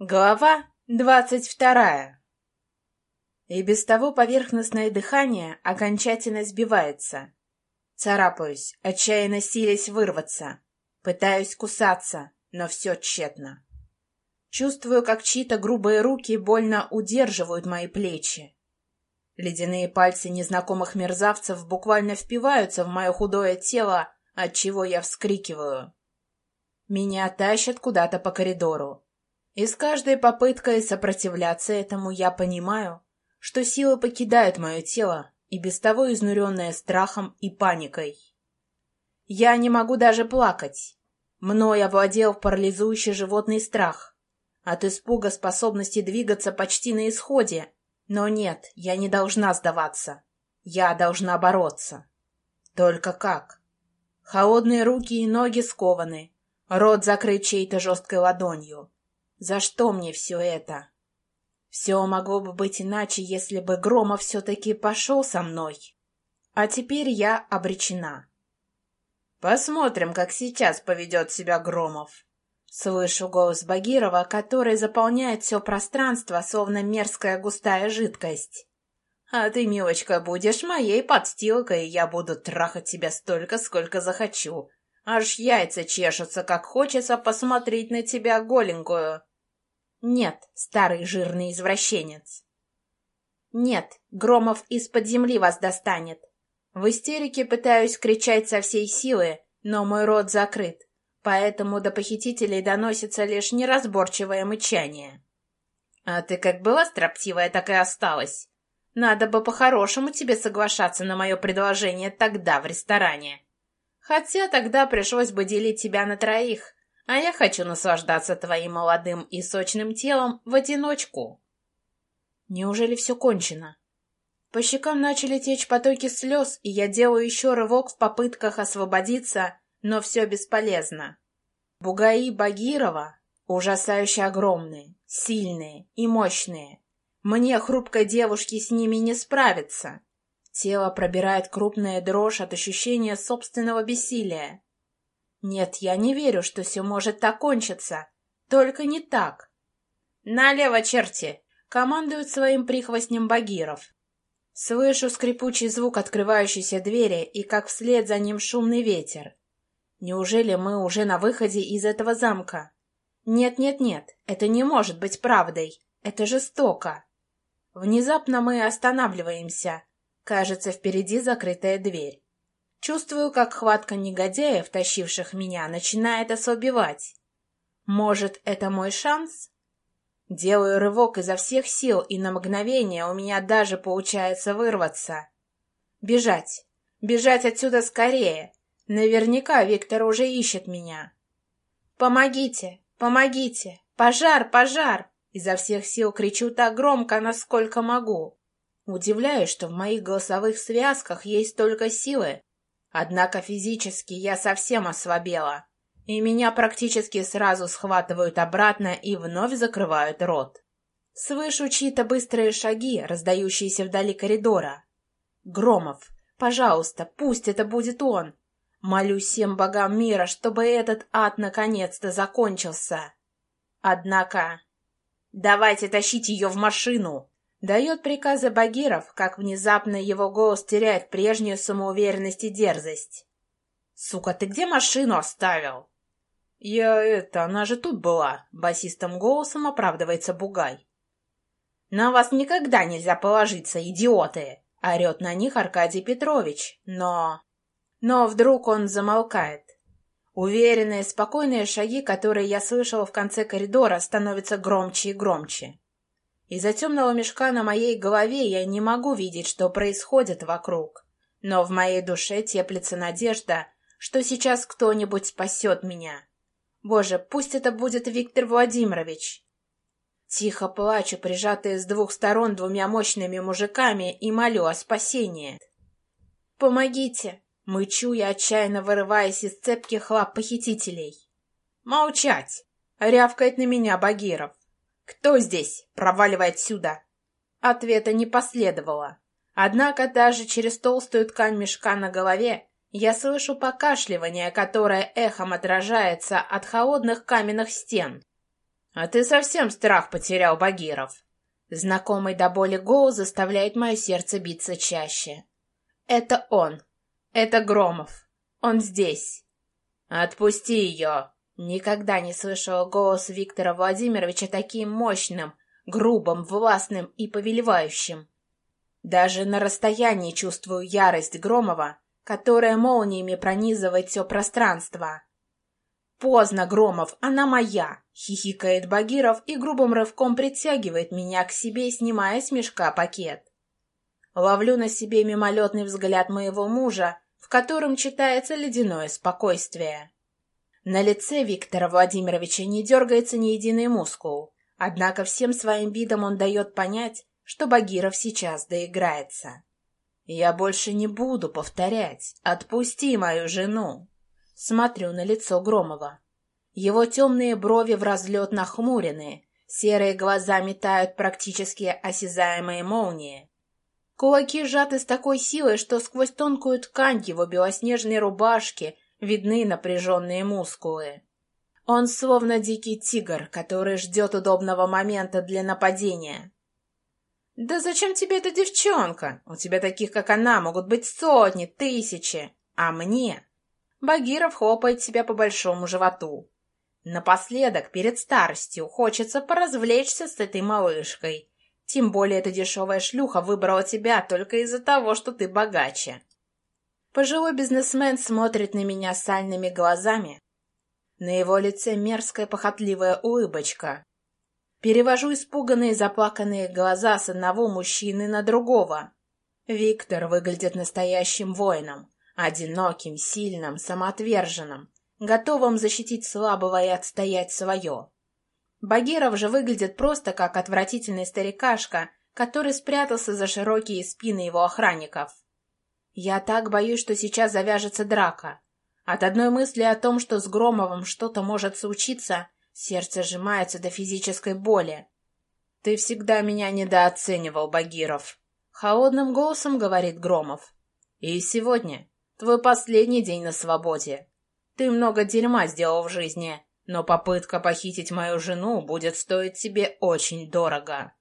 Глава двадцать вторая. И без того поверхностное дыхание окончательно сбивается. Царапаюсь, отчаянно силясь вырваться. Пытаюсь кусаться, но все тщетно. Чувствую, как чьи-то грубые руки больно удерживают мои плечи. Ледяные пальцы незнакомых мерзавцев буквально впиваются в мое худое тело, от чего я вскрикиваю. Меня тащат куда-то по коридору. И с каждой попыткой сопротивляться этому я понимаю, что силы покидают мое тело, и без того изнуренное страхом и паникой. Я не могу даже плакать. Мной овладел парализующий животный страх. От испуга способности двигаться почти на исходе. Но нет, я не должна сдаваться. Я должна бороться. Только как? Холодные руки и ноги скованы, рот закрыт чьей-то жесткой ладонью. За что мне все это? Все могло бы быть иначе, если бы Громов все-таки пошел со мной. А теперь я обречена. Посмотрим, как сейчас поведет себя Громов. Слышу голос Багирова, который заполняет все пространство, словно мерзкая густая жидкость. А ты, милочка, будешь моей подстилкой, и я буду трахать тебя столько, сколько захочу. Аж яйца чешутся, как хочется посмотреть на тебя голенькую. Нет, старый жирный извращенец. Нет, Громов из-под земли вас достанет. В истерике пытаюсь кричать со всей силы, но мой рот закрыт, поэтому до похитителей доносится лишь неразборчивое мычание. А ты как была строптивая, так и осталась. Надо бы по-хорошему тебе соглашаться на мое предложение тогда в ресторане. Хотя тогда пришлось бы делить тебя на троих, а я хочу наслаждаться твоим молодым и сочным телом в одиночку. Неужели все кончено? По щекам начали течь потоки слез, и я делаю еще рывок в попытках освободиться, но все бесполезно. Бугаи Багирова ужасающе огромные, сильные и мощные. Мне, хрупкой девушке, с ними не справиться. Тело пробирает крупная дрожь от ощущения собственного бессилия. Нет, я не верю, что все может так кончиться. Только не так. Налево, черти! Командуют своим прихвостнем Багиров. Слышу скрипучий звук открывающейся двери и как вслед за ним шумный ветер. Неужели мы уже на выходе из этого замка? Нет-нет-нет, это не может быть правдой. Это жестоко. Внезапно мы останавливаемся. Кажется, впереди закрытая дверь. Чувствую, как хватка негодяев, тащивших меня, начинает ослабевать. Может, это мой шанс? Делаю рывок изо всех сил, и на мгновение у меня даже получается вырваться. Бежать. Бежать отсюда скорее. Наверняка Виктор уже ищет меня. «Помогите! Помогите! Пожар! Пожар!» Изо всех сил кричу так громко, насколько могу. Удивляюсь, что в моих голосовых связках есть только силы, Однако физически я совсем ослабела, и меня практически сразу схватывают обратно и вновь закрывают рот. Слышу чьи-то быстрые шаги, раздающиеся вдали коридора. «Громов, пожалуйста, пусть это будет он!» Молю всем богам мира, чтобы этот ад наконец-то закончился. Однако... «Давайте тащить ее в машину!» Дает приказы Багиров, как внезапно его голос теряет прежнюю самоуверенность и дерзость. «Сука, ты где машину оставил?» «Я это, она же тут была», — басистым голосом оправдывается Бугай. «На вас никогда нельзя положиться, идиоты!» — орет на них Аркадий Петрович. Но... Но вдруг он замолкает. Уверенные, спокойные шаги, которые я слышала в конце коридора, становятся громче и громче. Из-за темного мешка на моей голове я не могу видеть, что происходит вокруг. Но в моей душе теплится надежда, что сейчас кто-нибудь спасет меня. Боже, пусть это будет Виктор Владимирович. Тихо плачу, прижатая с двух сторон двумя мощными мужиками, и молю о спасении. «Помогите!» — мычу я, отчаянно вырываясь из цепких лап похитителей. «Молчать!» — рявкает на меня Багиров. «Кто здесь? Проваливай отсюда!» Ответа не последовало. Однако даже через толстую ткань мешка на голове я слышу покашливание, которое эхом отражается от холодных каменных стен. А ты совсем страх потерял, Багиров. Знакомый до боли голос заставляет мое сердце биться чаще. Это он. Это Громов. Он здесь. Отпусти ее. Никогда не слышала голос Виктора Владимировича таким мощным, грубым, властным и повелевающим. Даже на расстоянии чувствую ярость Громова, которая молниями пронизывает все пространство. «Поздно, Громов, она моя!» — хихикает Багиров и грубым рывком притягивает меня к себе, снимая с мешка пакет. Ловлю на себе мимолетный взгляд моего мужа, в котором читается ледяное спокойствие. На лице Виктора Владимировича не дергается ни единый мускул, однако всем своим видом он дает понять, что Багиров сейчас доиграется. «Я больше не буду повторять. Отпусти мою жену!» Смотрю на лицо Громова. Его темные брови в разлет нахмурены, серые глаза метают практически осязаемые молнии. Кулаки сжаты с такой силой, что сквозь тонкую ткань его белоснежной рубашки видны напряженные мускулы. Он словно дикий тигр, который ждет удобного момента для нападения. «Да зачем тебе эта девчонка? У тебя таких, как она, могут быть сотни, тысячи. А мне?» Багиров хлопает себя по большому животу. Напоследок, перед старостью, хочется поразвлечься с этой малышкой. Тем более эта дешевая шлюха выбрала тебя только из-за того, что ты богаче. Пожилой бизнесмен смотрит на меня сальными глазами. На его лице мерзкая похотливая улыбочка. Перевожу испуганные заплаканные глаза с одного мужчины на другого. Виктор выглядит настоящим воином, одиноким, сильным, самоотверженным, готовым защитить слабого и отстоять свое. Багиров же выглядит просто как отвратительный старикашка, который спрятался за широкие спины его охранников. Я так боюсь, что сейчас завяжется драка. От одной мысли о том, что с Громовым что-то может случиться, сердце сжимается до физической боли. «Ты всегда меня недооценивал, Багиров», — холодным голосом говорит Громов. «И сегодня твой последний день на свободе. Ты много дерьма сделал в жизни, но попытка похитить мою жену будет стоить тебе очень дорого.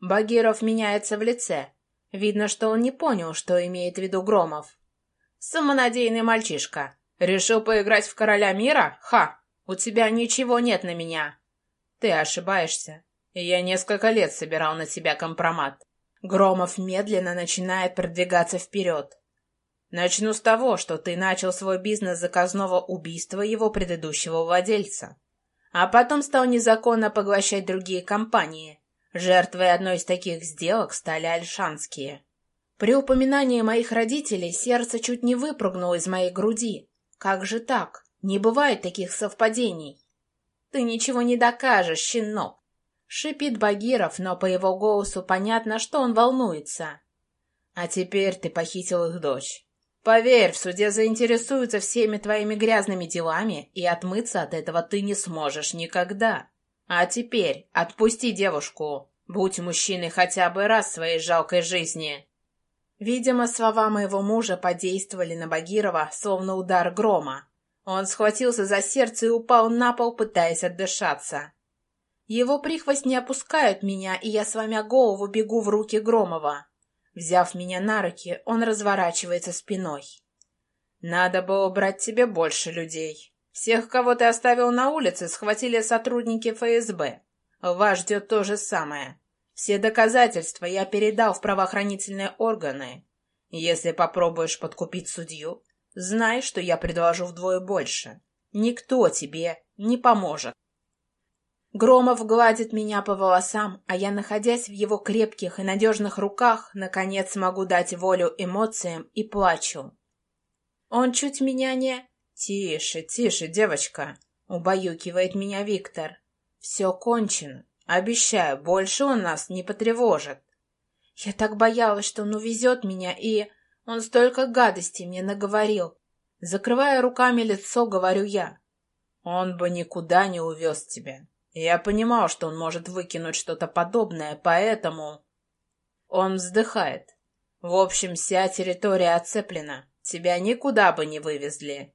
Багиров меняется в лице. Видно, что он не понял, что имеет в виду Громов. Самонадеянный мальчишка. Решил поиграть в короля мира? Ха! У тебя ничего нет на меня. Ты ошибаешься. Я несколько лет собирал на тебя компромат. Громов медленно начинает продвигаться вперед. Начну с того, что ты начал свой бизнес заказного убийства его предыдущего владельца, а потом стал незаконно поглощать другие компании. Жертвой одной из таких сделок стали альшанские. При упоминании моих родителей сердце чуть не выпрыгнуло из моей груди. Как же так? Не бывает таких совпадений. Ты ничего не докажешь, щенок. Шипит Багиров, но по его голосу понятно, что он волнуется. А теперь ты похитил их дочь. Поверь, в суде заинтересуются всеми твоими грязными делами, и отмыться от этого ты не сможешь никогда. А теперь отпусти девушку. Будь мужчиной хотя бы раз в своей жалкой жизни. Видимо, слова моего мужа подействовали на Багирова, словно удар грома. Он схватился за сердце и упал на пол, пытаясь отдышаться. Его прихвость не опускают меня, и я, сломя голову, бегу в руки Громова. Взяв меня на руки, он разворачивается спиной. «Надо было брать тебе больше людей. Всех, кого ты оставил на улице, схватили сотрудники ФСБ. Вас ждет то же самое. Все доказательства я передал в правоохранительные органы. Если попробуешь подкупить судью, знай, что я предложу вдвое больше. Никто тебе не поможет. Громов гладит меня по волосам, а я, находясь в его крепких и надежных руках, наконец могу дать волю эмоциям и плачу. Он чуть меня не... «Тише, тише, девочка!» — убаюкивает меня Виктор. «Все кончено. Обещаю, больше он нас не потревожит». Я так боялась, что он увезет меня, и... Он столько гадостей мне наговорил. Закрывая руками лицо, говорю я. Он бы никуда не увез тебя. Я понимал, что он может выкинуть что-то подобное, поэтому... Он вздыхает. В общем, вся территория оцеплена. Тебя никуда бы не вывезли.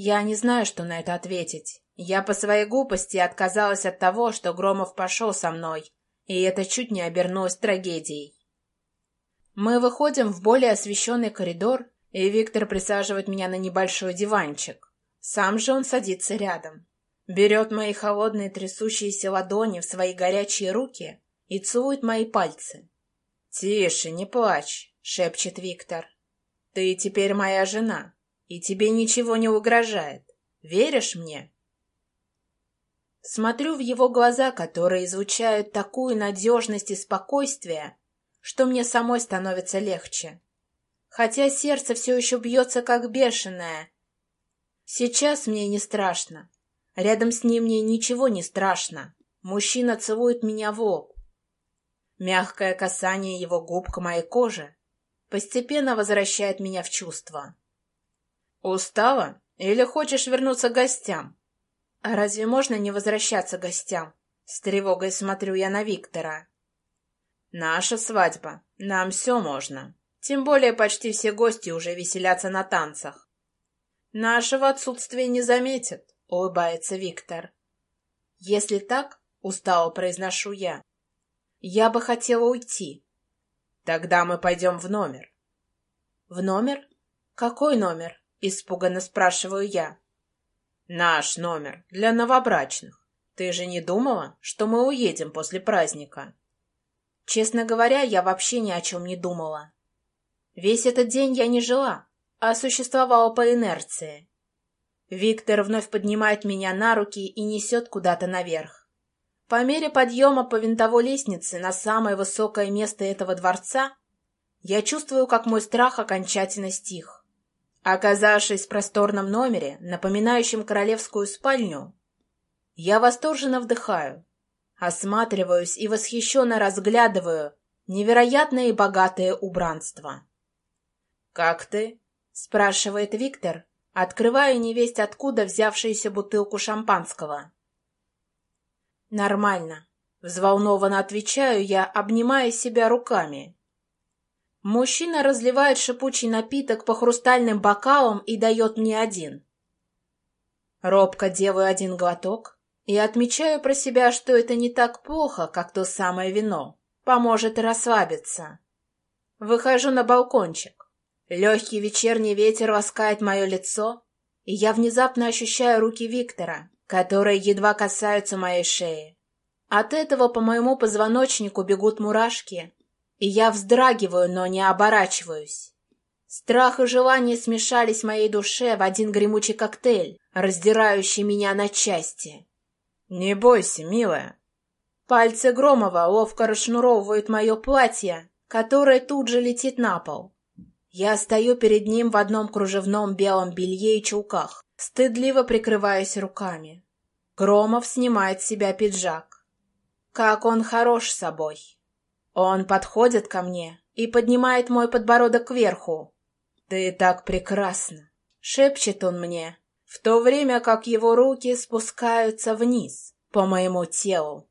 Я не знаю, что на это ответить. Я по своей глупости отказалась от того, что Громов пошел со мной, и это чуть не обернулось трагедией. Мы выходим в более освещенный коридор, и Виктор присаживает меня на небольшой диванчик. Сам же он садится рядом, берет мои холодные трясущиеся ладони в свои горячие руки и целует мои пальцы. «Тише, не плачь», — шепчет Виктор. «Ты теперь моя жена, и тебе ничего не угрожает. Веришь мне?» Смотрю в его глаза, которые излучают такую надежность и спокойствие, что мне самой становится легче. Хотя сердце все еще бьется как бешеное. Сейчас мне не страшно. Рядом с ним мне ничего не страшно. Мужчина целует меня в лоб. Мягкое касание его губ к моей коже постепенно возвращает меня в чувство. «Устала? Или хочешь вернуться к гостям?» «А разве можно не возвращаться к гостям?» С тревогой смотрю я на Виктора. «Наша свадьба. Нам все можно. Тем более почти все гости уже веселятся на танцах». «Нашего отсутствия не заметят», — улыбается Виктор. «Если так, — устало произношу я, — я бы хотела уйти». «Тогда мы пойдем в номер». «В номер? Какой номер?» — испуганно спрашиваю я. Наш номер для новобрачных. Ты же не думала, что мы уедем после праздника? Честно говоря, я вообще ни о чем не думала. Весь этот день я не жила, а существовала по инерции. Виктор вновь поднимает меня на руки и несет куда-то наверх. По мере подъема по винтовой лестнице на самое высокое место этого дворца я чувствую, как мой страх окончательно стих. Оказавшись в просторном номере, напоминающем королевскую спальню, я восторженно вдыхаю, осматриваюсь и восхищенно разглядываю невероятное и богатое убранство. «Как ты?» — спрашивает Виктор, открывая невесть откуда взявшуюся бутылку шампанского. «Нормально», — взволнованно отвечаю я, обнимая себя руками. Мужчина разливает шипучий напиток по хрустальным бокалам и дает мне один. Робко делаю один глоток и отмечаю про себя, что это не так плохо, как то самое вино. Поможет расслабиться. Выхожу на балкончик. Легкий вечерний ветер ласкает мое лицо, и я внезапно ощущаю руки Виктора, которые едва касаются моей шеи. От этого по моему позвоночнику бегут мурашки, и я вздрагиваю, но не оборачиваюсь. Страх и желание смешались в моей душе в один гремучий коктейль, раздирающий меня на части. «Не бойся, милая». Пальцы Громова ловко расшнуровывают мое платье, которое тут же летит на пол. Я стою перед ним в одном кружевном белом белье и чулках, стыдливо прикрываясь руками. Громов снимает с себя пиджак. Как он хорош собой. Он подходит ко мне и поднимает мой подбородок кверху. «Ты так прекрасна!» — шепчет он мне, в то время как его руки спускаются вниз по моему телу.